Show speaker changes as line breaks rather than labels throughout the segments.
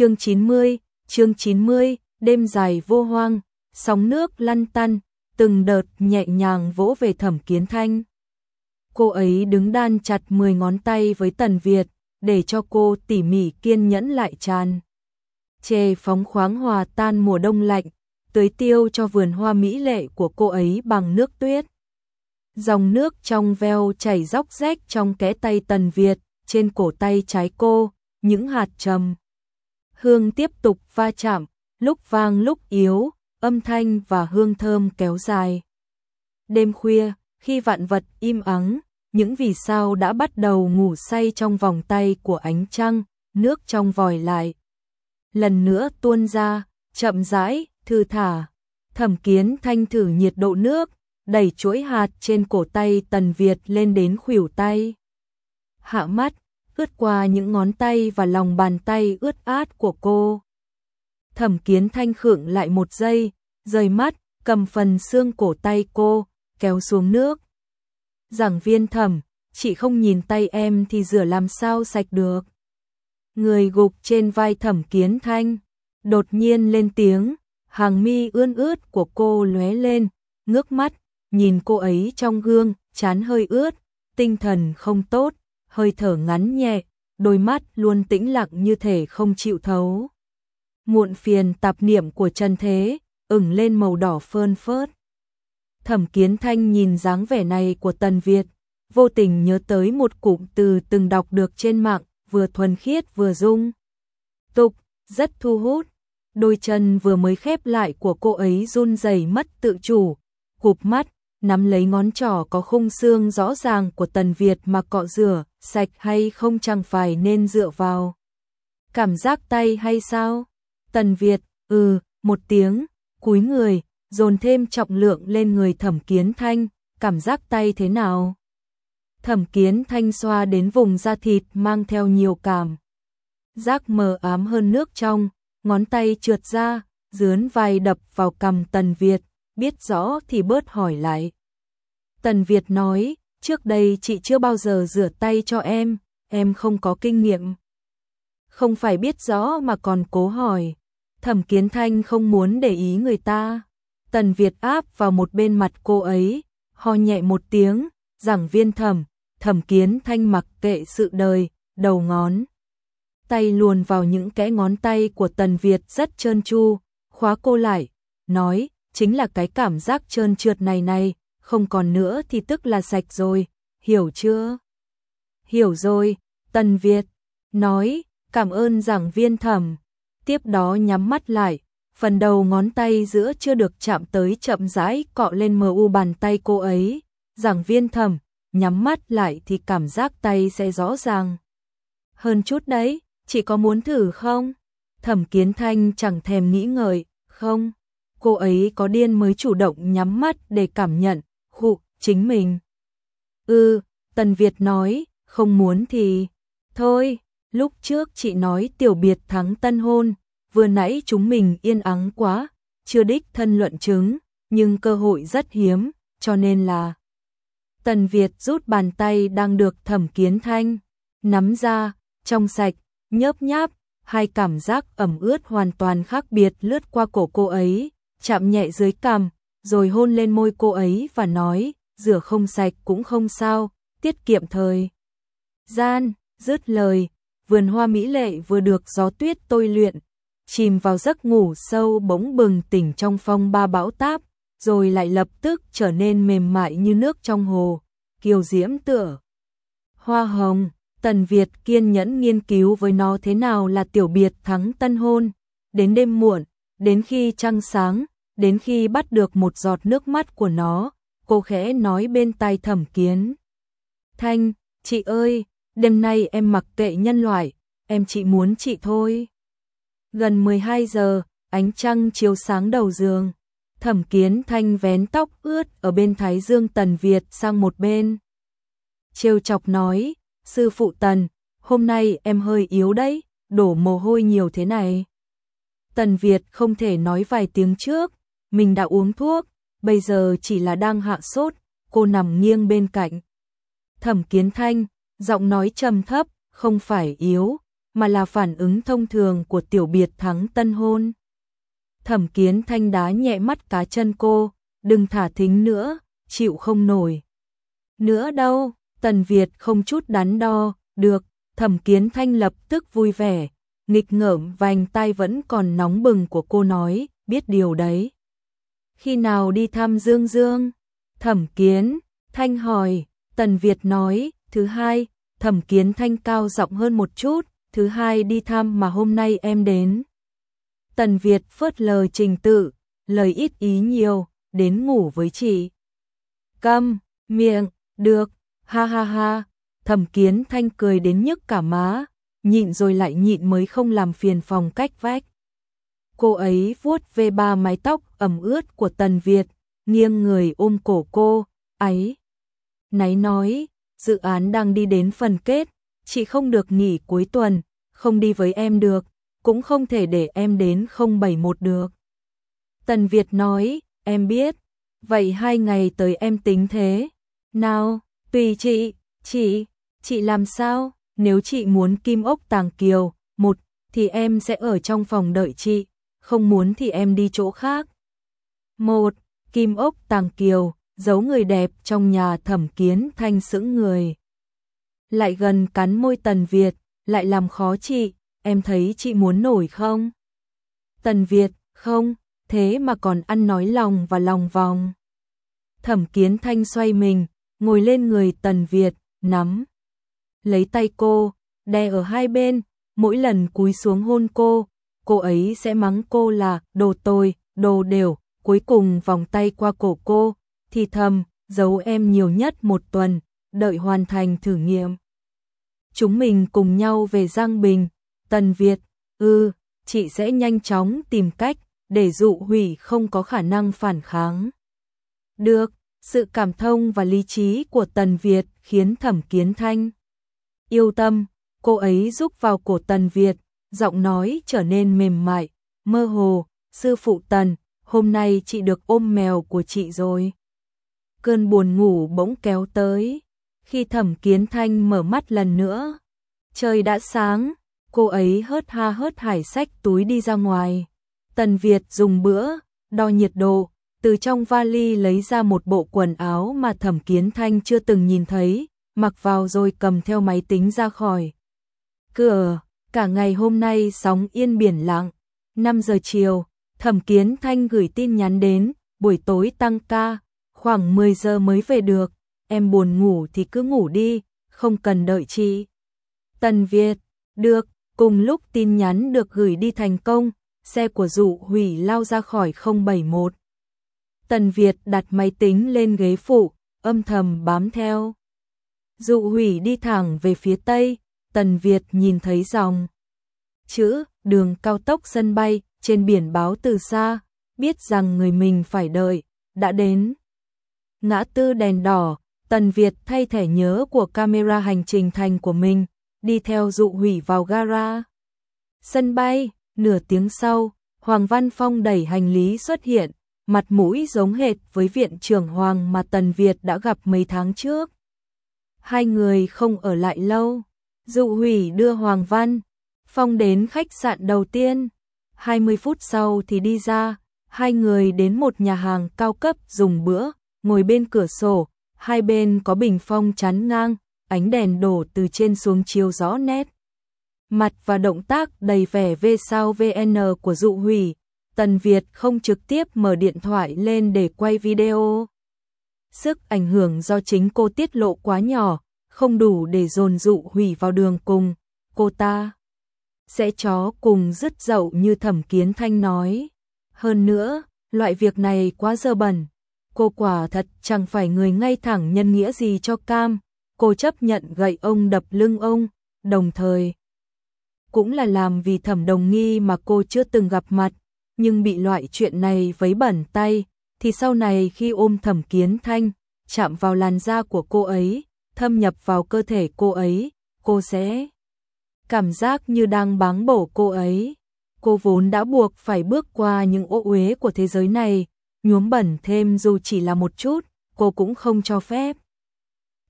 Chương 90, chương 90, đêm dài vô hoang, sóng nước lăn tăn, từng đợt nhẹ nhàng vỗ về Thẩm Kiến Thanh. Cô ấy đứng đan chặt 10 ngón tay với Tần Việt, để cho cô tỉ mỉ kiên nhẫn lại tràn. Chê phóng khoáng hòa tan mùa đông lạnh, tưới tiêu cho vườn hoa mỹ lệ của cô ấy bằng nước tuyết. Dòng nước trong veo chảy róc rách trong kẽ tay Tần Việt, trên cổ tay trái cô, những hạt trầm. Hương tiếp tục va chạm, lúc vang lúc yếu, âm thanh và hương thơm kéo dài. Đêm khuya, khi vạn vật im ắng, những vì sao đã bắt đầu ngủ say trong vòng tay của ánh trăng, nước trong vòi lại. Lần nữa tuôn ra, chậm rãi, thư thả. Thẩm kiến thanh thử nhiệt độ nước, đẩy chuỗi hạt trên cổ tay Tần Việt lên đến khuỷu tay. Hạ mắt, ướt qua những ngón tay và lòng bàn tay ướt át của cô. Thẩm kiến thanh khượng lại một giây, rời mắt, cầm phần xương cổ tay cô, kéo xuống nước. Giảng viên thẩm, chị không nhìn tay em thì rửa làm sao sạch được. Người gục trên vai thẩm kiến thanh, đột nhiên lên tiếng, hàng mi ươn ướt của cô lóe lên, ngước mắt, nhìn cô ấy trong gương, chán hơi ướt, tinh thần không tốt, hơi thở ngắn nhẹ, đôi mắt luôn tĩnh lặng như thể không chịu thấu. Muộn phiền tạp niệm của chân thế, ửng lên màu đỏ phơn phớt. Thẩm Kiến Thanh nhìn dáng vẻ này của Tần Việt, vô tình nhớ tới một cụm từ từng đọc được trên mạng, vừa thuần khiết vừa dung. Tục, rất thu hút. Đôi chân vừa mới khép lại của cô ấy run rẩy mất tự chủ, cụp mắt, nắm lấy ngón trỏ có khung xương rõ ràng của Tần Việt mà cọ rửa, sạch hay không chẳng phải nên dựa vào. Cảm giác tay hay sao? Tần Việt, ừ, một tiếng, cúi người, dồn thêm trọng lượng lên người thẩm kiến thanh, cảm giác tay thế nào? Thẩm kiến thanh xoa đến vùng da thịt mang theo nhiều cảm. Giác mờ ám hơn nước trong, ngón tay trượt ra, dướn vai đập vào cầm Tần Việt, biết rõ thì bớt hỏi lại. Tần Việt nói, trước đây chị chưa bao giờ rửa tay cho em, em không có kinh nghiệm. Không phải biết rõ mà còn cố hỏi. Thẩm Kiến Thanh không muốn để ý người ta. Tần Việt áp vào một bên mặt cô ấy, ho nhẹ một tiếng, giảng viên thẩm, thẩm Kiến Thanh mặc kệ sự đời, đầu ngón. Tay luồn vào những kẽ ngón tay của Tần Việt rất trơn tru, khóa cô lại, nói, chính là cái cảm giác trơn trượt này này, không còn nữa thì tức là sạch rồi, hiểu chưa? Hiểu rồi, Tần Việt, nói, cảm ơn giảng viên thẩm, tiếp đó nhắm mắt lại, phần đầu ngón tay giữa chưa được chạm tới chậm rãi cọ lên mờ u bàn tay cô ấy, giảng viên thẩm, nhắm mắt lại thì cảm giác tay sẽ rõ ràng. Hơn chút đấy, chị có muốn thử không? Thẩm kiến thanh chẳng thèm nghĩ ngợi, không? Cô ấy có điên mới chủ động nhắm mắt để cảm nhận, khụ, chính mình. Ừ, Tần Việt nói, không muốn thì... Thôi, lúc trước chị nói tiểu biệt thắng tân hôn, vừa nãy chúng mình yên ắng quá, chưa đích thân luận chứng, nhưng cơ hội rất hiếm, cho nên là... Tần Việt rút bàn tay đang được thẩm kiến thanh, nắm ra, trong sạch, nhớp nháp, hai cảm giác ẩm ướt hoàn toàn khác biệt lướt qua cổ cô ấy, chạm nhẹ dưới cằm, rồi hôn lên môi cô ấy và nói, rửa không sạch cũng không sao, tiết kiệm thời. Gian, dứt lời, vườn hoa mỹ lệ vừa được gió tuyết tôi luyện, chìm vào giấc ngủ sâu bỗng bừng tỉnh trong phong ba bão táp, rồi lại lập tức trở nên mềm mại như nước trong hồ, kiều diễm tựa. Hoa hồng, Tần Việt kiên nhẫn nghiên cứu với nó thế nào là tiểu biệt thắng tân hôn, đến đêm muộn, đến khi trăng sáng, đến khi bắt được một giọt nước mắt của nó, cô khẽ nói bên tai thẩm kiến. Thanh, chị ơi, đêm nay em mặc tệ nhân loại, em chỉ muốn chị thôi. Gần 12 giờ, ánh trăng chiếu sáng đầu giường. Thẩm kiến thanh vén tóc ướt ở bên thái dương tần Việt sang một bên. Trêu chọc nói, sư phụ tần, hôm nay em hơi yếu đấy, đổ mồ hôi nhiều thế này. Tần Việt không thể nói vài tiếng trước, mình đã uống thuốc, bây giờ chỉ là đang hạ sốt, cô nằm nghiêng bên cạnh. Thẩm Kiến Thanh, giọng nói trầm thấp, không phải yếu, mà là phản ứng thông thường của tiểu biệt thắng tân hôn. Thẩm kiến thanh đá nhẹ mắt cá chân cô, đừng thả thính nữa, chịu không nổi. Nữa đâu, Tần Việt không chút đắn đo, được, thẩm kiến thanh lập tức vui vẻ, nghịch ngợm vành tay vẫn còn nóng bừng của cô nói, biết điều đấy. Khi nào đi thăm Dương Dương? Thẩm kiến, thanh hỏi, Tần Việt nói, thứ hai, thẩm kiến thanh cao giọng hơn một chút, thứ hai đi thăm mà hôm nay em đến. Tần Việt phớt lờ trình tự, lời ít ý nhiều, đến ngủ với chị. Câm, miệng, được, ha ha ha, thẩm kiến thanh cười đến nhức cả má, nhịn rồi lại nhịn mới không làm phiền phòng cách vách. Cô ấy vuốt về ba mái tóc ẩm ướt của Tần Việt, nghiêng người ôm cổ cô, ấy. Náy nói, dự án đang đi đến phần kết, chị không được nghỉ cuối tuần, không đi với em được, cũng không thể để em đến 071 được. Tần Việt nói, em biết, vậy hai ngày tới em tính thế. Nào, tùy chị, chị, chị làm sao, nếu chị muốn kim ốc tàng kiều, một, thì em sẽ ở trong phòng đợi chị, không muốn thì em đi chỗ khác. Một, kim ốc tàng kiều, giấu người đẹp trong nhà thẩm kiến thanh sững người. Lại gần cắn môi Tần Việt, lại làm khó chị, em thấy chị muốn nổi không? Tần Việt, không, thế mà còn ăn nói lòng và lòng vòng. Thẩm kiến thanh xoay mình, ngồi lên người Tần Việt, nắm. Lấy tay cô, đè ở hai bên, mỗi lần cúi xuống hôn cô, cô ấy sẽ mắng cô là đồ tồi, đồ đều, cuối cùng vòng tay qua cổ cô, thì thầm, giấu em nhiều nhất một tuần, đợi hoàn thành thử nghiệm. Chúng mình cùng nhau về Giang Bình, Tần Việt, ư, chị sẽ nhanh chóng tìm cách để dụ hủy không có khả năng phản kháng. Được, sự cảm thông và lý trí của Tần Việt khiến Thẩm Kiến Thanh yêu tâm, cô ấy giúp vào cổ Tần Việt, giọng nói trở nên mềm mại, mơ hồ, sư phụ Tần, hôm nay chị được ôm mèo của chị rồi. Cơn buồn ngủ bỗng kéo tới, khi Thẩm Kiến Thanh mở mắt lần nữa, trời đã sáng, cô ấy hớt ha hớt hải sách túi đi ra ngoài. Tần Việt dùng bữa, đo nhiệt độ, từ trong vali lấy ra một bộ quần áo mà Thẩm Kiến Thanh chưa từng nhìn thấy, mặc vào rồi cầm theo máy tính ra khỏi. Cửa, cả ngày hôm nay sóng yên biển lặng, 5 giờ chiều, Thẩm Kiến Thanh gửi tin nhắn đến, buổi tối tăng ca, khoảng 10 giờ mới về được, em buồn ngủ thì cứ ngủ đi, không cần đợi chị. Tần Việt, được, cùng lúc tin nhắn được gửi đi thành công, xe của dụ hủy lao ra khỏi 071. Tần Việt đặt máy tính lên ghế phụ, âm thầm bám theo. Dụ hủy đi thẳng về phía tây, Tần Việt nhìn thấy dòng. Chữ, đường cao tốc sân bay, trên biển báo từ xa, biết rằng người mình phải đợi, đã đến. Ngã tư đèn đỏ, Tần Việt thay thẻ nhớ của camera hành trình thành của mình, đi theo dụ hủy vào gara. Sân bay, nửa tiếng sau, Hoàng Văn Phong đẩy hành lý xuất hiện, mặt mũi giống hệt với viện trưởng Hoàng mà Tần Việt đã gặp mấy tháng trước. Hai người không ở lại lâu, dụ hủy đưa Hoàng Văn, Phong đến khách sạn đầu tiên. 20 phút sau thì đi ra, hai người đến một nhà hàng cao cấp dùng bữa, ngồi bên cửa sổ, hai bên có bình phong chắn ngang, ánh đèn đổ từ trên xuống chiếu rõ nét. Mặt và động tác đầy vẻ V sao VN của dụ hủy, Tần Việt không trực tiếp mở điện thoại lên để quay video. Sức ảnh hưởng do chính cô tiết lộ quá nhỏ, không đủ để dồn dụ hủy vào đường cùng, cô ta sẽ chó cùng dứt dậu như thẩm kiến thanh nói. Hơn nữa, loại việc này quá dơ bẩn, cô quả thật chẳng phải người ngay thẳng nhân nghĩa gì cho cam, cô chấp nhận gậy ông đập lưng ông, đồng thời cũng là làm vì thẩm đồng nghi mà cô chưa từng gặp mặt, nhưng bị loại chuyện này vấy bẩn tay, thì sau này khi ôm thẩm kiến thanh, chạm vào làn da của cô ấy, thâm nhập vào cơ thể cô ấy, cô sẽ cảm giác như đang báng bổ cô ấy. Cô vốn đã buộc phải bước qua những ô uế của thế giới này, nhuốm bẩn thêm dù chỉ là một chút, cô cũng không cho phép.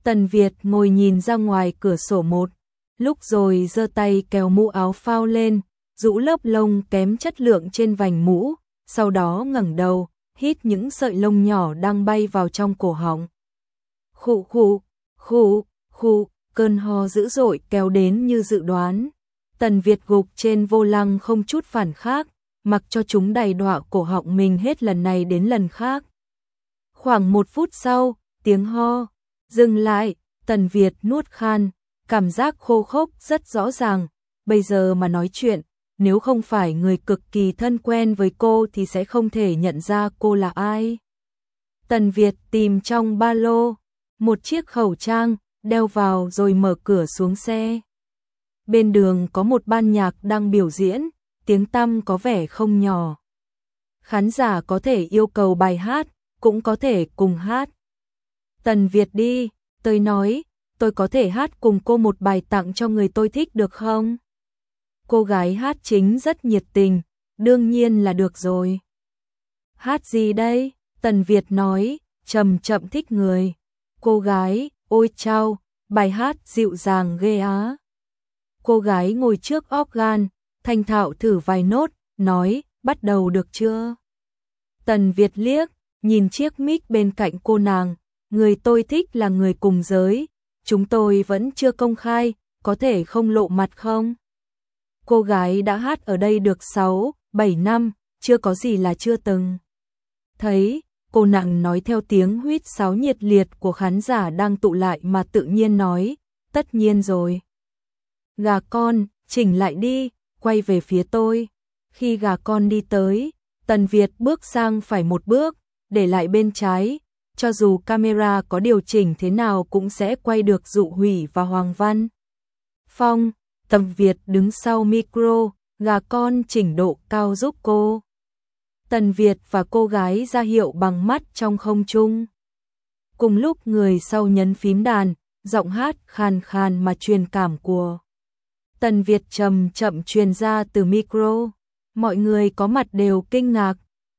Tần Việt ngồi nhìn ra ngoài cửa sổ một lúc rồi giơ tay kéo mũ áo phao lên, rũ lớp lông kém chất lượng trên vành mũ, sau đó ngẩng đầu, hít những sợi lông nhỏ đang bay vào trong cổ họng. Khụ khụ, khụ, khụ, cơn ho dữ dội kéo đến như dự đoán. Tần Việt gục trên vô lăng không chút phản khác, mặc cho chúng đầy đọa cổ họng mình hết lần này đến lần khác. Khoảng một phút sau, tiếng ho, dừng lại, Tần Việt nuốt khan, cảm giác khô khốc rất rõ ràng, bây giờ mà nói chuyện, nếu không phải người cực kỳ thân quen với cô thì sẽ không thể nhận ra cô là ai. Tần Việt tìm trong ba lô, một chiếc khẩu trang, đeo vào rồi mở cửa xuống xe. Bên đường có một ban nhạc đang biểu diễn, tiếng tăm có vẻ không nhỏ. Khán giả có thể yêu cầu bài hát, cũng có thể cùng hát. Tần Việt đi, tôi nói, tôi có thể hát cùng cô một bài tặng cho người tôi thích được không? Cô gái hát chính rất nhiệt tình, đương nhiên là được rồi. Hát gì đây? Tần Việt nói, chậm chậm thích người. Cô gái, ôi chao, bài hát dịu dàng ghê á. Cô gái ngồi trước organ, thanh thạo thử vài nốt, nói, bắt đầu được chưa? Tần Việt liếc, nhìn chiếc mic bên cạnh cô nàng, người tôi thích là người cùng giới, chúng tôi vẫn chưa công khai, có thể không lộ mặt không? Cô gái đã hát ở đây được 6, 7 năm, chưa có gì là chưa từng. Thấy, cô nặng nói theo tiếng huýt sáo nhiệt liệt của khán giả đang tụ lại mà tự nhiên nói, tất nhiên rồi. Gà con, chỉnh lại đi, quay về phía tôi. Khi gà con đi tới, Tần Việt bước sang phải một bước, để lại bên trái, cho dù camera có điều chỉnh thế nào cũng sẽ quay được dụ hủy và Hoàng Văn. Phong, Tầm Việt đứng sau micro, gà con chỉnh độ cao giúp cô. Tần Việt và cô gái ra hiệu bằng mắt trong không trung. Cùng lúc người sau nhấn phím đàn, giọng hát khàn khàn mà truyền cảm của. Tần Việt trầm chậm truyền ra từ micro. Mọi người có mặt đều kinh ngạc,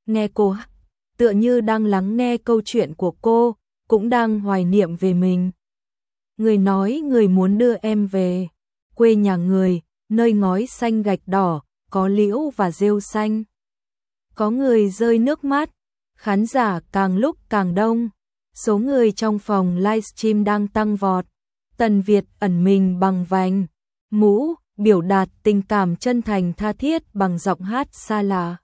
nghe cô tựa như đang lắng nghe câu chuyện của cô, cũng đang hoài niệm về mình. Người nói người muốn đưa em về quê nhà người, nơi ngói xanh gạch đỏ, có liễu và rêu xanh. Có người rơi nước mắt, khán giả càng lúc càng đông, số người trong phòng livestream đang tăng vọt. Tần Việt ẩn mình bằng vành, mũ, biểu đạt tình cảm chân thành tha thiết bằng giọng hát xa lạ.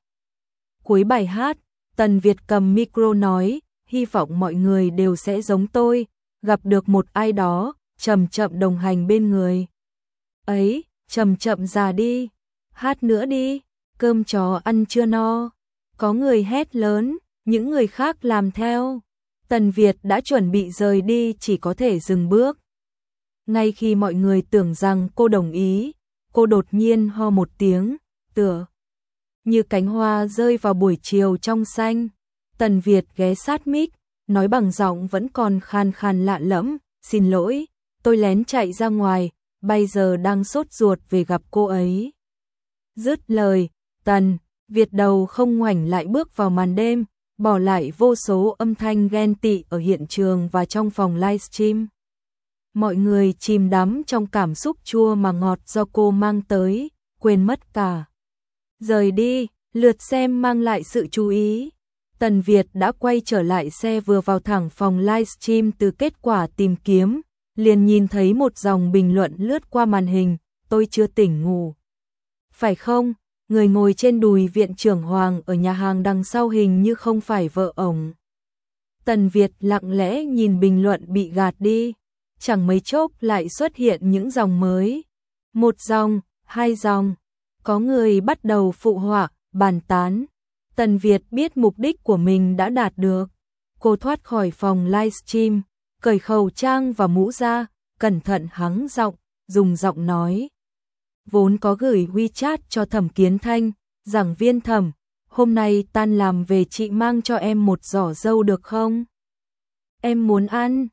Cuối bài hát, Tần Việt cầm micro nói, hy vọng mọi người đều sẽ giống tôi, gặp được một ai đó, chậm chậm đồng hành bên người ấy, chậm chậm già đi, hát nữa đi, cơm chó ăn chưa no. Có người hét lớn, những người khác làm theo. Tần Việt đã chuẩn bị rời đi chỉ có thể dừng bước. Ngay khi mọi người tưởng rằng cô đồng ý, cô đột nhiên ho một tiếng, tựa như cánh hoa rơi vào buổi chiều trong xanh. Tần Việt ghé sát mic, nói bằng giọng vẫn còn khan khan lạ lẫm, "Xin lỗi, tôi lén chạy ra ngoài, bây giờ đang sốt ruột về gặp cô ấy. Dứt lời, Tần, Việt đầu không ngoảnh lại bước vào màn đêm, bỏ lại vô số âm thanh ghen tị ở hiện trường và trong phòng livestream. Mọi người chìm đắm trong cảm xúc chua mà ngọt do cô mang tới, quên mất cả. Rời đi, lượt xem mang lại sự chú ý. Tần Việt đã quay trở lại xe vừa vào thẳng phòng livestream từ kết quả tìm kiếm, liền nhìn thấy một dòng bình luận lướt qua màn hình, tôi chưa tỉnh ngủ. Phải không? Người ngồi trên đùi viện trưởng Hoàng ở nhà hàng đằng sau hình như không phải vợ ổng. Tần Việt lặng lẽ nhìn bình luận bị gạt đi, chẳng mấy chốc lại xuất hiện những dòng mới. Một dòng, hai dòng, có người bắt đầu phụ họa, bàn tán. Tần Việt biết mục đích của mình đã đạt được. Cô thoát khỏi phòng livestream, cởi khẩu trang và mũ ra, cẩn thận hắng giọng, dùng giọng nói. Vốn có gửi WeChat cho thẩm kiến thanh, giảng viên thẩm, hôm nay tan làm về chị mang cho em một giỏ dâu được không? Em muốn ăn.